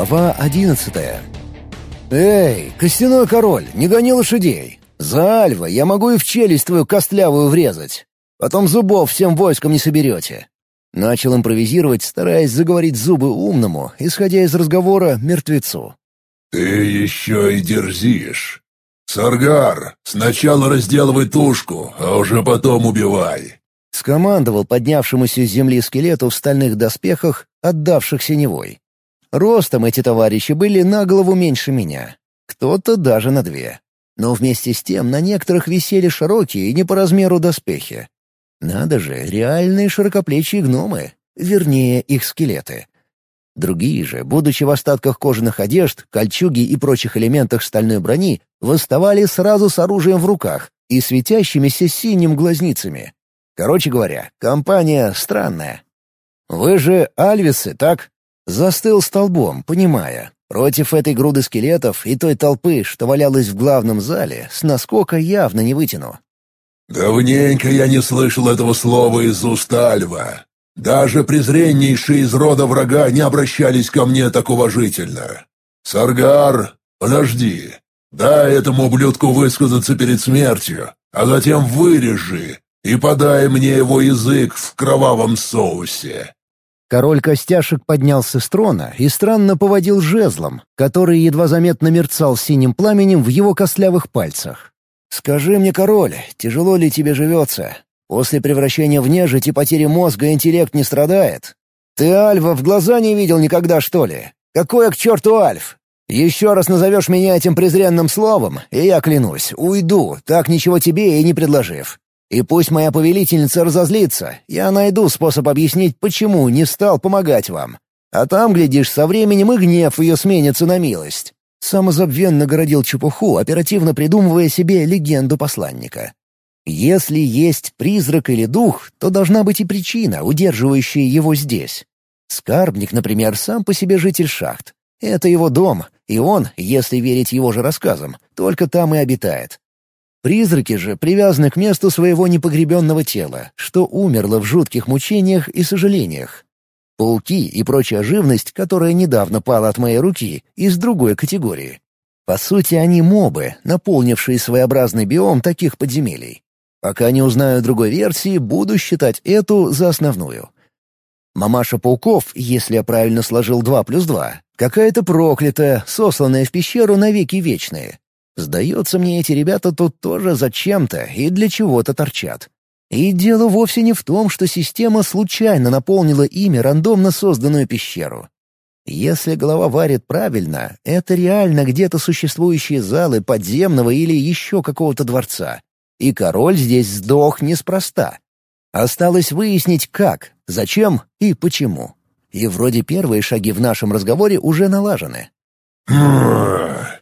Глава одиннадцатая. «Эй, костяной король, не гони лошадей! За Альва я могу и в челюсть твою костлявую врезать. Потом зубов всем войском не соберете». Начал импровизировать, стараясь заговорить зубы умному, исходя из разговора мертвецу. «Ты еще и дерзишь. Саргар, сначала разделывай тушку, а уже потом убивай». Скомандовал поднявшемуся с земли скелету в стальных доспехах, отдавших синевой. Ростом эти товарищи были на голову меньше меня. Кто-то даже на две. Но вместе с тем на некоторых висели широкие и не по размеру доспехи. Надо же, реальные широкоплечие гномы. Вернее, их скелеты. Другие же, будучи в остатках кожаных одежд, кольчуги и прочих элементах стальной брони, восставали сразу с оружием в руках и светящимися синим глазницами. Короче говоря, компания странная. «Вы же альвисы, так?» Застыл столбом, понимая. Против этой груды скелетов и той толпы, что валялась в главном зале, с наскока явно не вытяну. «Давненько я не слышал этого слова из уст Альва. Даже презреннейшие из рода врага не обращались ко мне так уважительно. Саргар, подожди. Дай этому ублюдку высказаться перед смертью, а затем вырежи и подай мне его язык в кровавом соусе. Король Костяшек поднялся с трона и странно поводил жезлом, который едва заметно мерцал синим пламенем в его костлявых пальцах. «Скажи мне, король, тяжело ли тебе живется? После превращения в нежить и потери мозга интеллект не страдает? Ты Альва в глаза не видел никогда, что ли? Какой я к черту Альф? Еще раз назовешь меня этим презренным словом, и я клянусь, уйду, так ничего тебе и не предложив. И пусть моя повелительница разозлится, я найду способ объяснить, почему не стал помогать вам. А там, глядишь, со временем и гнев ее сменится на милость». Самозабвенно городил чепуху, оперативно придумывая себе легенду посланника. «Если есть призрак или дух, то должна быть и причина, удерживающая его здесь. Скарбник, например, сам по себе житель шахт. Это его дом, и он, если верить его же рассказам, только там и обитает. Призраки же привязаны к месту своего непогребенного тела, что умерло в жутких мучениях и сожалениях. Пауки и прочая живность, которая недавно пала от моей руки, из другой категории. По сути, они мобы, наполнившие своеобразный биом таких подземелий. Пока не узнаю другой версии, буду считать эту за основную. Мамаша пауков, если я правильно сложил два плюс два, какая-то проклятая, сосланная в пещеру навеки вечные. Сдается мне, эти ребята тут тоже зачем-то и для чего-то торчат. И дело вовсе не в том, что система случайно наполнила ими рандомно созданную пещеру. Если голова варит правильно, это реально где-то существующие залы подземного или еще какого-то дворца. И король здесь сдох неспроста. Осталось выяснить, как, зачем и почему. И вроде первые шаги в нашем разговоре уже налажены.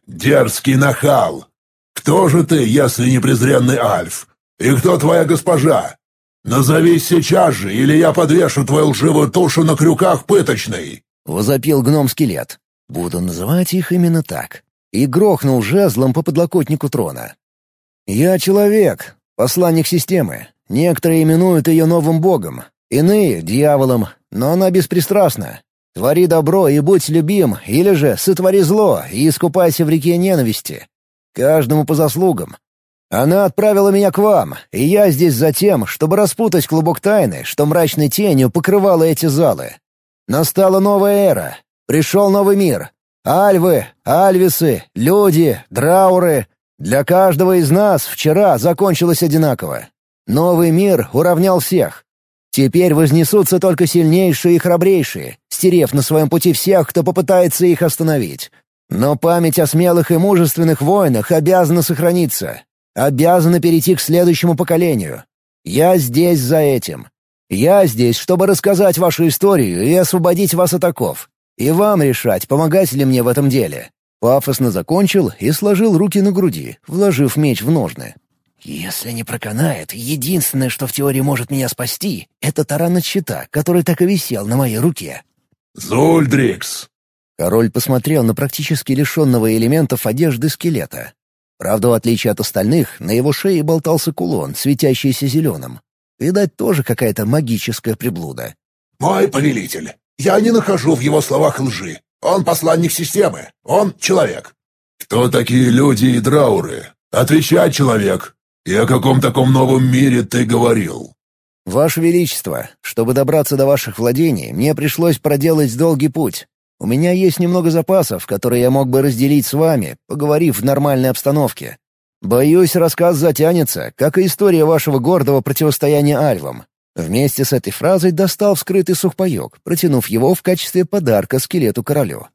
«Дерзкий нахал! Кто же ты, если не презренный Альф? И кто твоя госпожа? Назовись сейчас же, или я подвешу твою лживую тушу на крюках пыточной!» — возопил гном-скелет. «Буду называть их именно так». И грохнул жезлом по подлокотнику трона. «Я человек, посланник системы. Некоторые именуют ее новым богом, иные — дьяволом, но она беспристрастна. Твори добро и будь любим, или же сотвори зло и искупайся в реке ненависти. Каждому по заслугам. Она отправила меня к вам, и я здесь за тем, чтобы распутать клубок тайны, что мрачной тенью покрывала эти залы. Настала новая эра. Пришел новый мир. Альвы, альвисы, люди, драуры. Для каждого из нас вчера закончилось одинаково. Новый мир уравнял всех. Теперь вознесутся только сильнейшие и храбрейшие, стерев на своем пути всех, кто попытается их остановить. Но память о смелых и мужественных воинах обязана сохраниться, обязана перейти к следующему поколению. Я здесь за этим. Я здесь, чтобы рассказать вашу историю и освободить вас от оков. И вам решать, помогать ли мне в этом деле». Пафосно закончил и сложил руки на груди, вложив меч в ножны. «Если не проканает, единственное, что в теории может меня спасти, это таран от щита, который так и висел на моей руке». «Зульдрикс!» Король посмотрел на практически лишенного элементов одежды скелета. Правда, в отличие от остальных, на его шее болтался кулон, светящийся зеленым. Видать, тоже какая-то магическая приблуда. «Мой повелитель, я не нахожу в его словах лжи. Он посланник системы. Он человек». «Кто такие люди и драуры? Отвечай, человек. И о каком таком новом мире ты говорил?» «Ваше Величество, чтобы добраться до ваших владений, мне пришлось проделать долгий путь. У меня есть немного запасов, которые я мог бы разделить с вами, поговорив в нормальной обстановке. Боюсь, рассказ затянется, как и история вашего гордого противостояния альвам. Вместе с этой фразой достал вскрытый сухпайок, протянув его в качестве подарка скелету королю.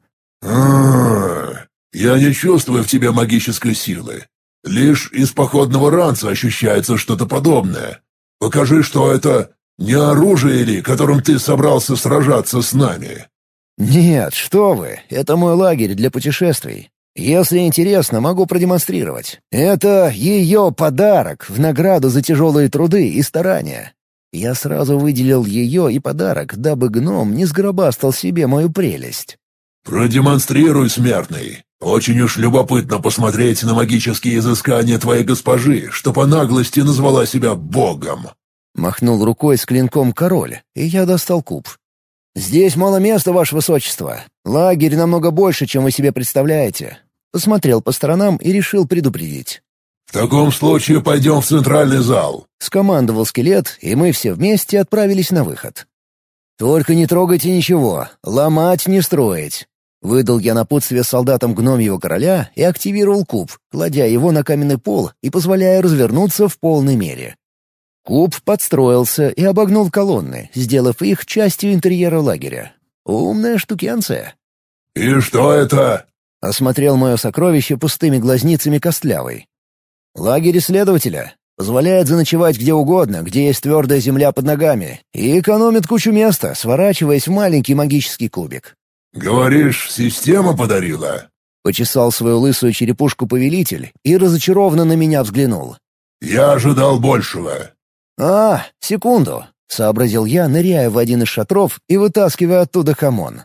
«А, я не чувствую в тебе магической силы. Лишь из походного ранца ощущается что-то подобное. Покажи, что это не оружие ли, которым ты собрался сражаться с нами?» «Нет, что вы, это мой лагерь для путешествий. Если интересно, могу продемонстрировать. Это ее подарок в награду за тяжелые труды и старания. Я сразу выделил ее и подарок, дабы гном не сгробастал себе мою прелесть. «Продемонстрируй, смертный. Очень уж любопытно посмотреть на магические изыскания твоей госпожи, что по наглости назвала себя богом». Махнул рукой с клинком король, и я достал куб. «Здесь мало места, ваше высочество. Лагерь намного больше, чем вы себе представляете». Посмотрел по сторонам и решил предупредить. «В таком случае пойдем в центральный зал», — скомандовал скелет, и мы все вместе отправились на выход. «Только не трогайте ничего, ломать не строить». Выдал я напутствие солдатам гномьего короля и активировал куб, кладя его на каменный пол и позволяя развернуться в полной мере. Куб подстроился и обогнул колонны, сделав их частью интерьера лагеря. Умная штукенция. «И что это?» — осмотрел мое сокровище пустыми глазницами костлявой. Лагерь исследователя. Позволяет заночевать где угодно, где есть твердая земля под ногами, и экономит кучу места, сворачиваясь в маленький магический кубик. «Говоришь, система подарила?» Почесал свою лысую черепушку повелитель и разочарованно на меня взглянул. «Я ожидал большего». «А, секунду», — сообразил я, ныряя в один из шатров и вытаскивая оттуда хамон.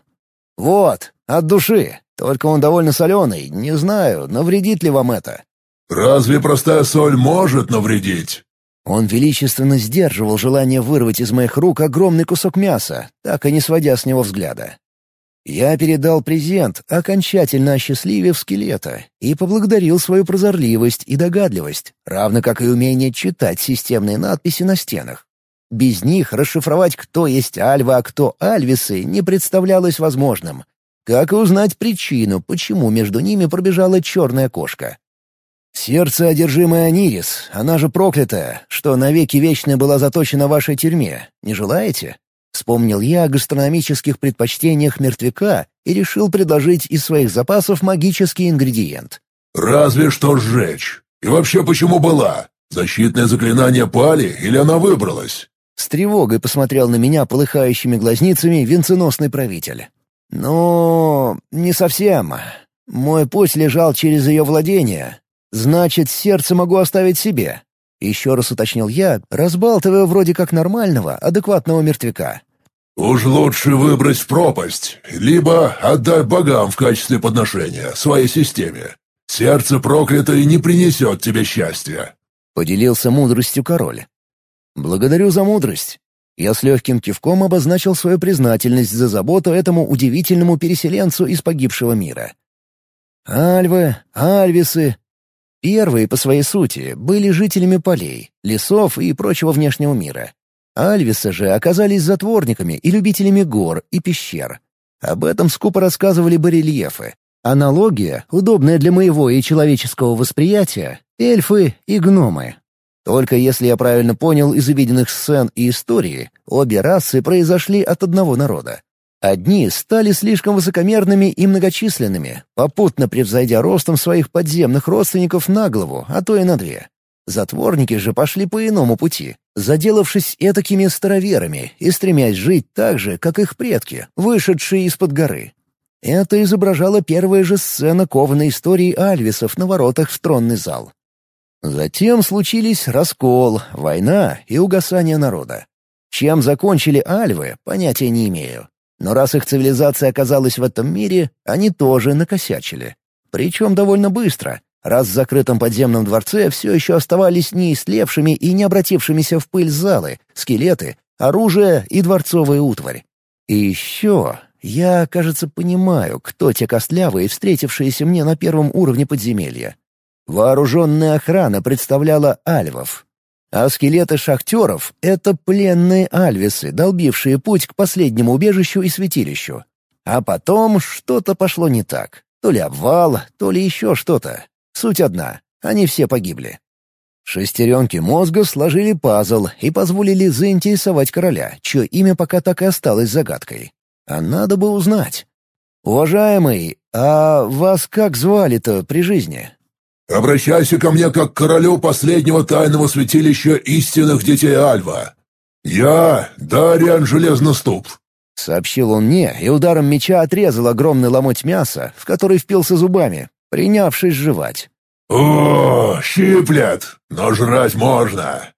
«Вот, от души. Только он довольно соленый. Не знаю, навредит ли вам это. «Разве простая соль может навредить?» Он величественно сдерживал желание вырвать из моих рук огромный кусок мяса, так и не сводя с него взгляда. Я передал презент, окончательно осчастливив скелета, и поблагодарил свою прозорливость и догадливость, равно как и умение читать системные надписи на стенах. Без них расшифровать, кто есть Альва, а кто Альвисы, не представлялось возможным. Как и узнать причину, почему между ними пробежала черная кошка. Сердце, одержимое Анирис, она же проклятая, что навеки вечная была заточена в вашей тюрьме. Не желаете? Вспомнил я о гастрономических предпочтениях мертвяка и решил предложить из своих запасов магический ингредиент. «Разве что сжечь. И вообще почему была? Защитное заклинание пали или она выбралась?» С тревогой посмотрел на меня полыхающими глазницами венценосный правитель. «Ну, не совсем. Мой путь лежал через ее владение, Значит, сердце могу оставить себе. Еще раз уточнил я, разбалтывая вроде как нормального, адекватного мертвяка. «Уж лучше выбрать в пропасть, либо отдай богам в качестве подношения, своей системе. Сердце проклятое не принесет тебе счастья», — поделился мудростью король. «Благодарю за мудрость». Я с легким кивком обозначил свою признательность за заботу этому удивительному переселенцу из погибшего мира. Альвы, Альвисы, Первые, по своей сути, были жителями полей, лесов и прочего внешнего мира. Альвисы же оказались затворниками и любителями гор и пещер. Об этом скупо рассказывали барельефы. Аналогия, удобная для моего и человеческого восприятия — эльфы и гномы. Только если я правильно понял из увиденных сцен и истории, обе расы произошли от одного народа. Одни стали слишком высокомерными и многочисленными, попутно превзойдя ростом своих подземных родственников на голову, а то и на две. Затворники же пошли по иному пути, заделавшись этакими староверами и стремясь жить так же, как их предки, вышедшие из-под горы. Это изображала первая же сцена кованой истории Альвисов на воротах в тронный зал. Затем случились раскол, война и угасание народа. Чем закончили альвы, понятия не имею. Но раз их цивилизация оказалась в этом мире, они тоже накосячили. Причем довольно быстро, раз в закрытом подземном дворце все еще оставались неистлевшими и не обратившимися в пыль залы, скелеты, оружие и дворцовая утварь. И еще Я, кажется, понимаю, кто те костлявые, встретившиеся мне на первом уровне подземелья. Вооруженная охрана представляла альвов. А скелеты шахтеров — это пленные альвисы, долбившие путь к последнему убежищу и святилищу. А потом что-то пошло не так. То ли обвал, то ли еще что-то. Суть одна — они все погибли. Шестеренки мозга сложили пазл и позволили заинтересовать короля, чье имя пока так и осталось загадкой. А надо бы узнать. «Уважаемый, а вас как звали-то при жизни?» «Обращайся ко мне как к королю последнего тайного святилища истинных детей Альва. Я Дариан Железноступ», — сообщил он мне и ударом меча отрезал огромный ломоть мяса, в который впился зубами, принявшись жевать. «О, щиплет, но жрать можно!»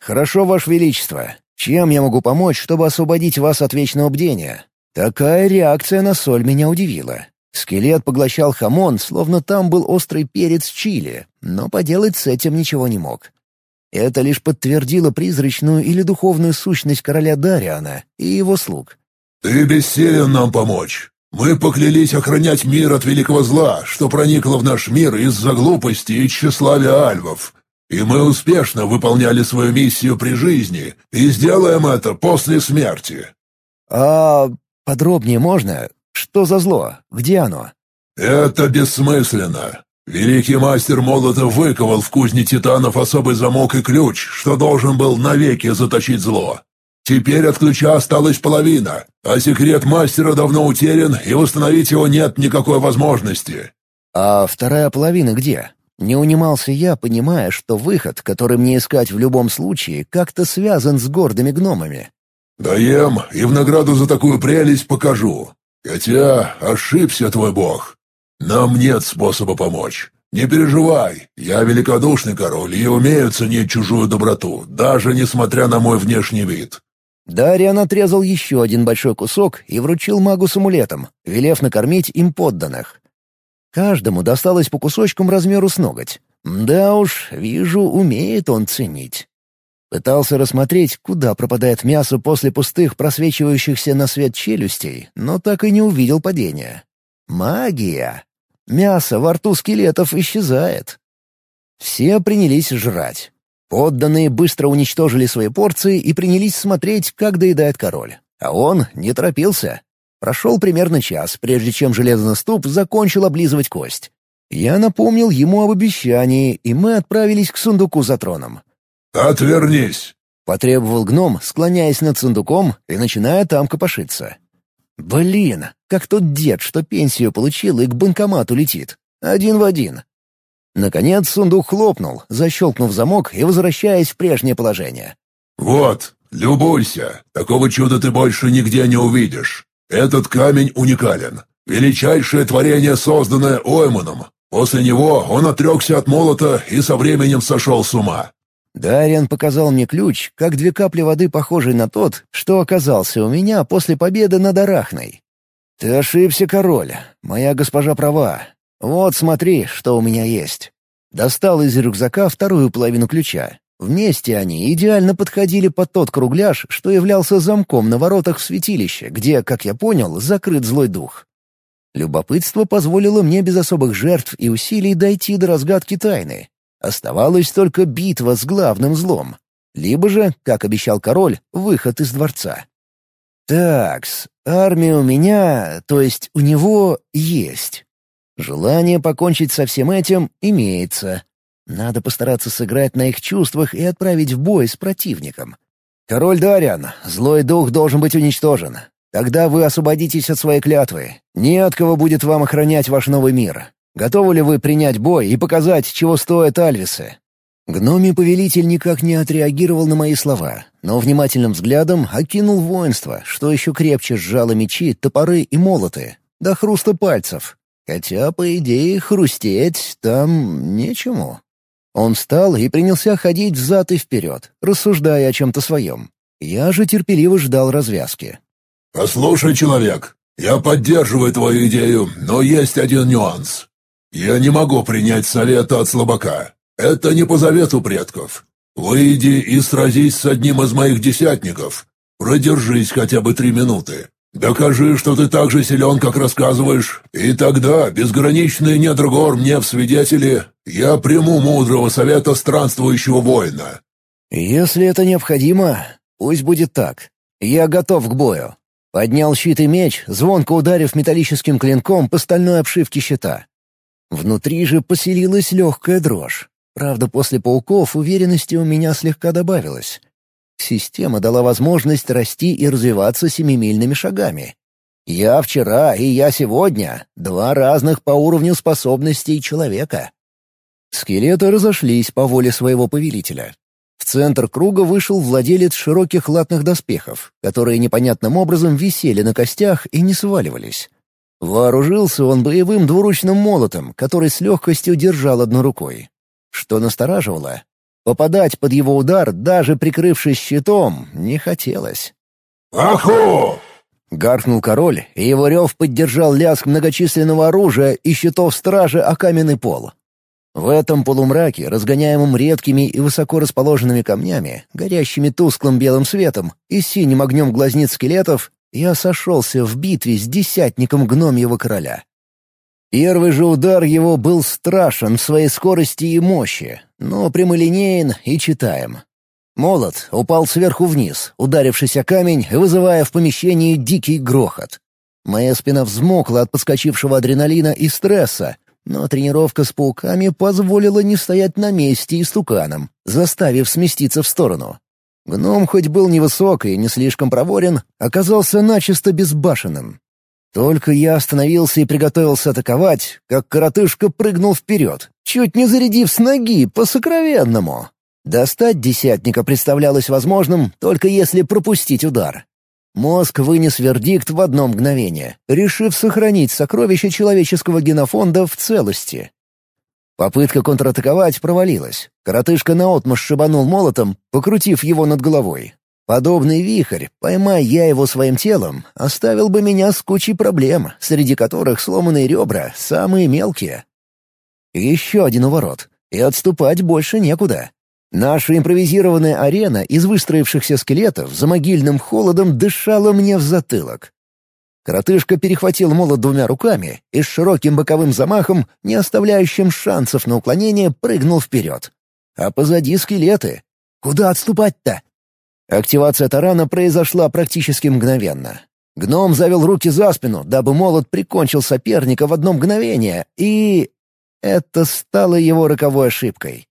«Хорошо, Ваше Величество. Чем я могу помочь, чтобы освободить вас от вечного бдения?» Такая реакция на соль меня удивила. Скелет поглощал хамон, словно там был острый перец чили, но поделать с этим ничего не мог. Это лишь подтвердило призрачную или духовную сущность короля Дариана и его слуг. «Ты бессилен нам помочь. Мы поклялись охранять мир от великого зла, что проникло в наш мир из-за глупости и тщеславия альвов. И мы успешно выполняли свою миссию при жизни и сделаем это после смерти». «А подробнее можно? Что за зло? Где оно?» «Это бессмысленно. Великий мастер молота выковал в кузне титанов особый замок и ключ, что должен был навеки заточить зло. Теперь от ключа осталась половина, а секрет мастера давно утерян, и восстановить его нет никакой возможности». «А вторая половина где?» Не унимался я, понимая, что выход, который мне искать в любом случае, как-то связан с гордыми гномами. «Даем, и в награду за такую прелесть покажу. Хотя ошибся твой бог. Нам нет способа помочь. Не переживай, я великодушный король и умею ценить чужую доброту, даже несмотря на мой внешний вид. Дариан отрезал еще один большой кусок и вручил магу с амулетом, велев накормить им подданных. Каждому досталось по кусочкам размеру с ноготь. Да уж, вижу, умеет он ценить. Пытался рассмотреть, куда пропадает мясо после пустых, просвечивающихся на свет челюстей, но так и не увидел падения. Магия! Мясо во рту скелетов исчезает. Все принялись жрать. Подданные быстро уничтожили свои порции и принялись смотреть, как доедает король. А он не торопился. Прошел примерно час, прежде чем железный ступ закончил облизывать кость. Я напомнил ему об обещании, и мы отправились к сундуку за троном. «Отвернись!» — потребовал гном, склоняясь над сундуком и начиная там копошиться. «Блин, как тот дед, что пенсию получил и к банкомату летит. Один в один. Наконец сундук хлопнул, защелкнув замок и возвращаясь в прежнее положение. «Вот, любуйся. Такого чуда ты больше нигде не увидишь. Этот камень уникален. Величайшее творение, созданное Ойманом. После него он отрекся от молота и со временем сошел с ума». Дарьян показал мне ключ, как две капли воды, похожий на тот, что оказался у меня после победы над Арахной. «Ты ошибся, король. Моя госпожа права. «Вот смотри, что у меня есть». Достал из рюкзака вторую половину ключа. Вместе они идеально подходили под тот кругляш, что являлся замком на воротах в святилище, где, как я понял, закрыт злой дух. Любопытство позволило мне без особых жертв и усилий дойти до разгадки тайны. Оставалась только битва с главным злом. Либо же, как обещал король, выход из дворца. Такс, армия у меня, то есть у него, есть. Желание покончить со всем этим имеется. Надо постараться сыграть на их чувствах и отправить в бой с противником. «Король Дариан, злой дух должен быть уничтожен. Тогда вы освободитесь от своей клятвы. Не от кого будет вам охранять ваш новый мир. Готовы ли вы принять бой и показать, чего стоят Альвисы?» Гномий повелитель никак не отреагировал на мои слова, но внимательным взглядом окинул воинство, что еще крепче сжало мечи, топоры и молоты, до хруста пальцев, Хотя, по идее, хрустеть там нечему. Он встал и принялся ходить взад и вперед, рассуждая о чем-то своем. Я же терпеливо ждал развязки. «Послушай, человек, я поддерживаю твою идею, но есть один нюанс. Я не могу принять совета от слабака. Это не по завету предков. Выйди и сразись с одним из моих десятников. Продержись хотя бы три минуты. Докажи, что ты так же силен, как рассказываешь, и тогда безграничный недр гор мне в свидетели, я приму мудрого совета странствующего воина». «Если это необходимо, пусть будет так. Я готов к бою». Поднял щит и меч, звонко ударив металлическим клинком по стальной обшивке щита. Внутри же поселилась легкая дрожь. Правда, после пауков уверенности у меня слегка добавилось. Система дала возможность расти и развиваться семимильными шагами. Я вчера и я сегодня — два разных по уровню способностей человека. Скелеты разошлись по воле своего повелителя. В центр круга вышел владелец широких латных доспехов, которые непонятным образом висели на костях и не сваливались. Вооружился он боевым двуручным молотом, который с легкостью держал одной рукой. Что настораживало, попадать под его удар, даже прикрывшись щитом, не хотелось. «Аху!» — гаркнул король, и его рев поддержал лязг многочисленного оружия и щитов стражи о каменный пол. В этом полумраке, разгоняемом редкими и высоко расположенными камнями, горящими тусклым белым светом и синим огнем глазниц скелетов, я сошелся в битве с десятником гномьего короля. Первый же удар его был страшен в своей скорости и мощи, но прямолинеен и читаем. Молот упал сверху вниз, ударившись о камень, вызывая в помещении дикий грохот. Моя спина взмокла от подскочившего адреналина и стресса, но тренировка с пауками позволила не стоять на месте и стуканом, заставив сместиться в сторону. Гном хоть был невысок и не слишком проворен, оказался начисто безбашенным. Только я остановился и приготовился атаковать, как коротышка прыгнул вперед, чуть не зарядив с ноги по-сокровенному. Достать десятника представлялось возможным, только если пропустить удар. Мозг вынес вердикт в одно мгновение, решив сохранить сокровища человеческого генофонда в целости. Попытка контратаковать провалилась. Коротышка наотмашь шибанул молотом, покрутив его над головой. Подобный вихрь, поймая я его своим телом, оставил бы меня с кучей проблем, среди которых сломанные ребра — самые мелкие. Еще один уворот, и отступать больше некуда. Наша импровизированная арена из выстроившихся скелетов за могильным холодом дышала мне в затылок. Коротышка перехватил молот двумя руками и с широким боковым замахом, не оставляющим шансов на уклонение, прыгнул вперед. А позади скелеты. Куда отступать-то? Активация тарана произошла практически мгновенно. Гном завел руки за спину, дабы молот прикончил соперника в одно мгновение, и... Это стало его роковой ошибкой.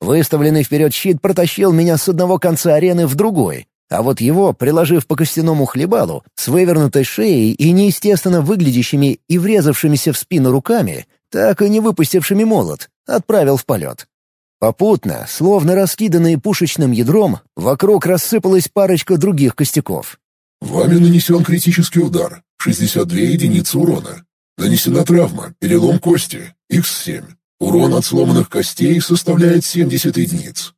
Выставленный вперед щит протащил меня с одного конца арены в другой, а вот его, приложив по костяному хлебалу, с вывернутой шеей и неестественно выглядящими и врезавшимися в спину руками, так и не выпустившими молот, отправил в полет. Попутно, словно раскиданные пушечным ядром, вокруг рассыпалась парочка других костяков. «Вами нанесен критический удар. 62 единицы урона. Нанесена травма, перелом кости, Х7. Урон от сломанных костей составляет 70 единиц».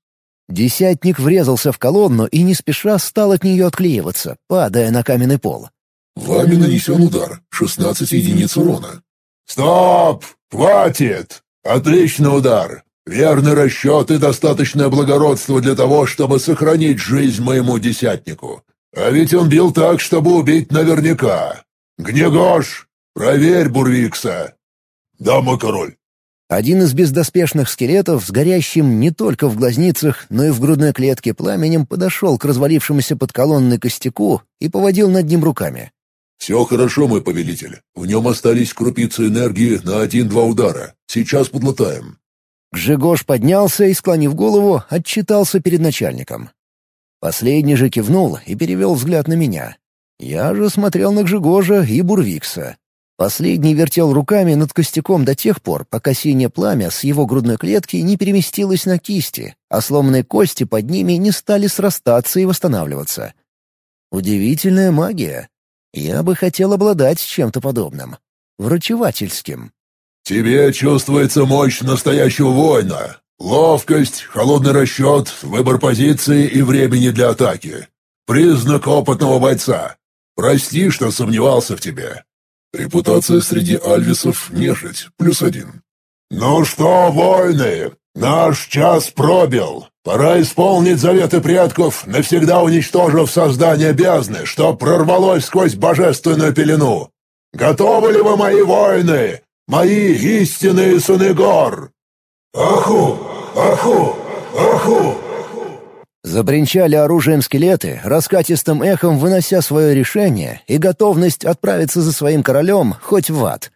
Десятник врезался в колонну и не спеша стал от нее отклеиваться, падая на каменный пол. «Вами нанесен удар. 16 единиц урона». «Стоп! Хватит! Отличный удар! Верный расчет и достаточное благородство для того, чтобы сохранить жизнь моему десятнику. А ведь он бил так, чтобы убить наверняка. Гнегош, проверь Бурвикса. Да, мой король. Один из бездоспешных скелетов с горящим не только в глазницах, но и в грудной клетке пламенем подошел к развалившемуся под колонной костяку и поводил над ним руками. «Все хорошо, мой повелитель. В нем остались крупицы энергии на один-два удара. Сейчас подлатаем. Гжегош поднялся и, склонив голову, отчитался перед начальником. Последний же кивнул и перевел взгляд на меня. Я же смотрел на Гжегожа и Бурвикса. Последний вертел руками над костяком до тех пор, пока синее пламя с его грудной клетки не переместилось на кисти, а сломанные кости под ними не стали срастаться и восстанавливаться. Удивительная магия. Я бы хотел обладать чем-то подобным. Врачевательским. «Тебе чувствуется мощь настоящего воина. Ловкость, холодный расчет, выбор позиции и времени для атаки. Признак опытного бойца. Прости, что сомневался в тебе. Репутация среди альвисов — нежить, плюс один. Ну что, воины, наш час пробил. Пора исполнить заветы предков, навсегда уничтожив создание бездны, что прорвалось сквозь божественную пелену. Готовы ли вы, мои воины, мои истинные сыны гор?» «Аху! Аху! Аху!» Забринчали оружием скелеты, раскатистым эхом вынося свое решение и готовность отправиться за своим королем хоть в ад.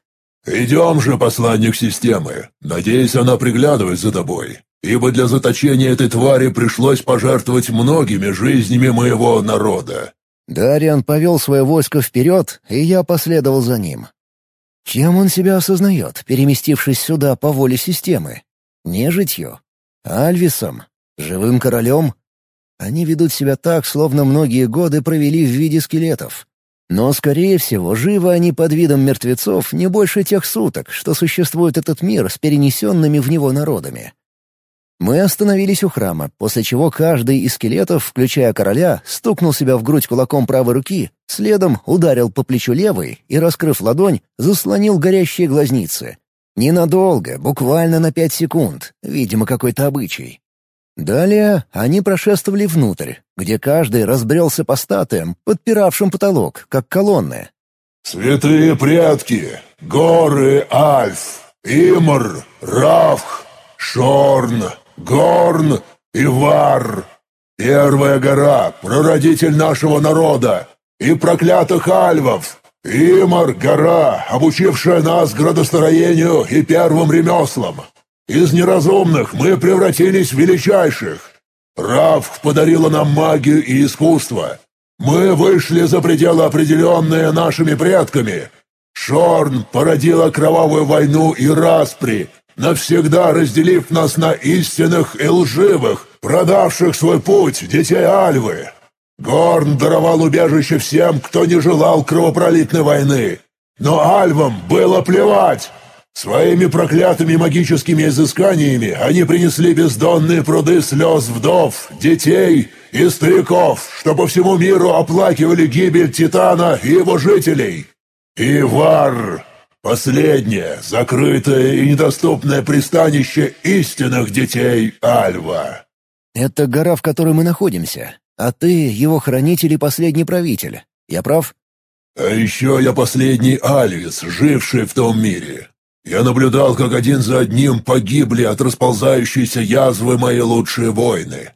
«Идем же, посланник системы. Надеюсь, она приглядывает за тобой, ибо для заточения этой твари пришлось пожертвовать многими жизнями моего народа». Дариан повел свое войско вперед, и я последовал за ним. Чем он себя осознает, переместившись сюда по воле системы? Нежитью? Альвисом? Живым королем? Они ведут себя так, словно многие годы провели в виде скелетов. Но, скорее всего, живы они под видом мертвецов не больше тех суток, что существует этот мир с перенесенными в него народами. Мы остановились у храма, после чего каждый из скелетов, включая короля, стукнул себя в грудь кулаком правой руки, следом ударил по плечу левой и, раскрыв ладонь, заслонил горящие глазницы. Ненадолго, буквально на пять секунд, видимо, какой-то обычай. Далее они прошествовали внутрь, где каждый разбрелся по статуям, подпиравшим потолок, как колонны. «Святые предки! Горы Альф! Имр! Равх! Шорн! Горн! Ивар! Первая гора, прародитель нашего народа! И проклятых альвов! Имар — гора, обучившая нас градостроению и первым ремеслам! Из неразумных мы превратились в величайших. Равх подарила нам магию и искусство. Мы вышли за пределы, определенные нашими предками. Шорн породила кровавую войну и распри, навсегда разделив нас на истинных и лживых, продавших свой путь детей Альвы. Горн даровал убежище всем, кто не желал кровопролитной войны. Но Альвам было плевать. Своими проклятыми магическими изысканиями они принесли бездонные пруды слез вдов, детей и стариков, что по всему миру оплакивали гибель Титана и его жителей. Ивар — последнее, закрытое и недоступное пристанище истинных детей Альва. «Это гора, в которой мы находимся, а ты — его хранитель и последний правитель. Я прав?» «А еще я последний Альвис, живший в том мире. Я наблюдал, как один за одним погибли от расползающейся язвы мои лучшие воины.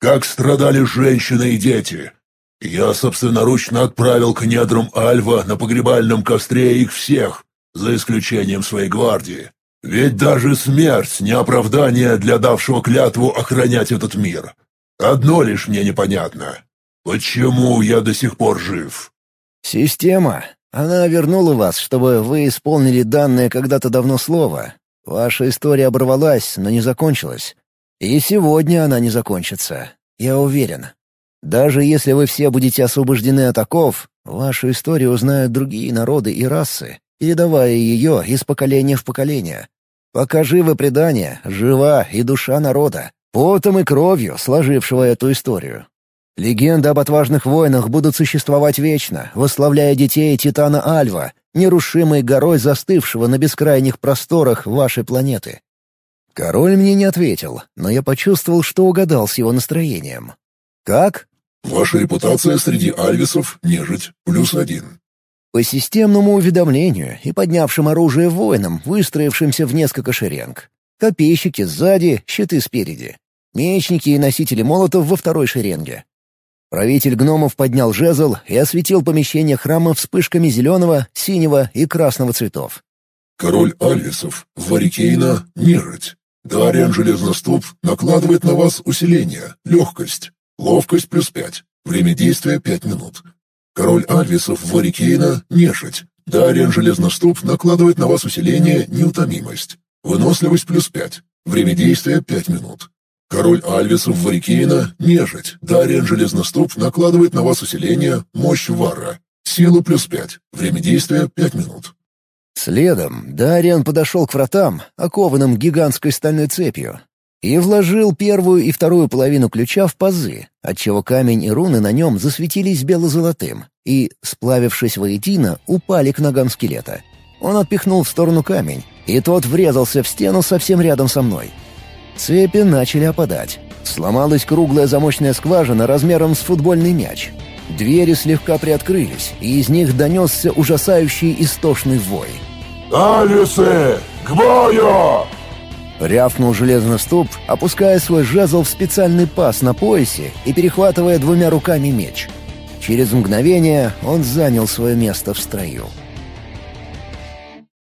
Как страдали женщины и дети. Я собственноручно отправил к недрам Альва на погребальном костре их всех, за исключением своей гвардии. Ведь даже смерть не оправдание для давшего клятву охранять этот мир. Одно лишь мне непонятно. Почему я до сих пор жив? Система. Она вернула вас, чтобы вы исполнили данное когда-то давно слово. Ваша история оборвалась, но не закончилась. И сегодня она не закончится, я уверен. Даже если вы все будете освобождены от оков, вашу историю узнают другие народы и расы, передавая ее из поколения в поколение. Пока живы предания, жива и душа народа, потом и кровью, сложившего эту историю. Легенды об отважных воинах будут существовать вечно, восславляя детей Титана Альва, нерушимой горой застывшего на бескрайних просторах вашей планеты. Король мне не ответил, но я почувствовал, что угадал с его настроением. «Как?» «Ваша репутация среди альвисов — нежить, плюс один». По системному уведомлению и поднявшим оружие воинам, выстроившимся в несколько шеренг. Копейщики сзади, щиты спереди. Мечники и носители молотов во второй шеренге. Правитель гномов поднял жезл и осветил помещение храма вспышками зеленого, синего и красного цветов. «Король Альвисов, Варикейна, нежить. Дариан Железноступ накладывает на вас усиление, легкость, ловкость плюс пять, время действия пять минут. Король Альвисов, Варикейна, нежить. Дариан Железноступ накладывает на вас усиление, неутомимость, выносливость плюс пять, время действия пять минут. Король Альвисов Варикейна — нежить. Дариан Железноступ накладывает на вас усиление «Мощь Варра». Сила плюс пять. Время действия — пять минут. Следом Дариан подошел к вратам, окованным гигантской стальной цепью, и вложил первую и вторую половину ключа в пазы, отчего камень и руны на нем засветились бело-золотым и, сплавившись воедино, упали к ногам скелета. Он отпихнул в сторону камень, и тот врезался в стену совсем рядом со мной — Цепи начали опадать. Сломалась круглая замочная скважина размером с футбольный мяч. Двери слегка приоткрылись, и из них донесся ужасающий истошный вой. «Алисы! К бою!» Рявкнул железный ступ, опуская свой жезл в специальный паз на поясе и перехватывая двумя руками меч. Через мгновение он занял свое место в строю.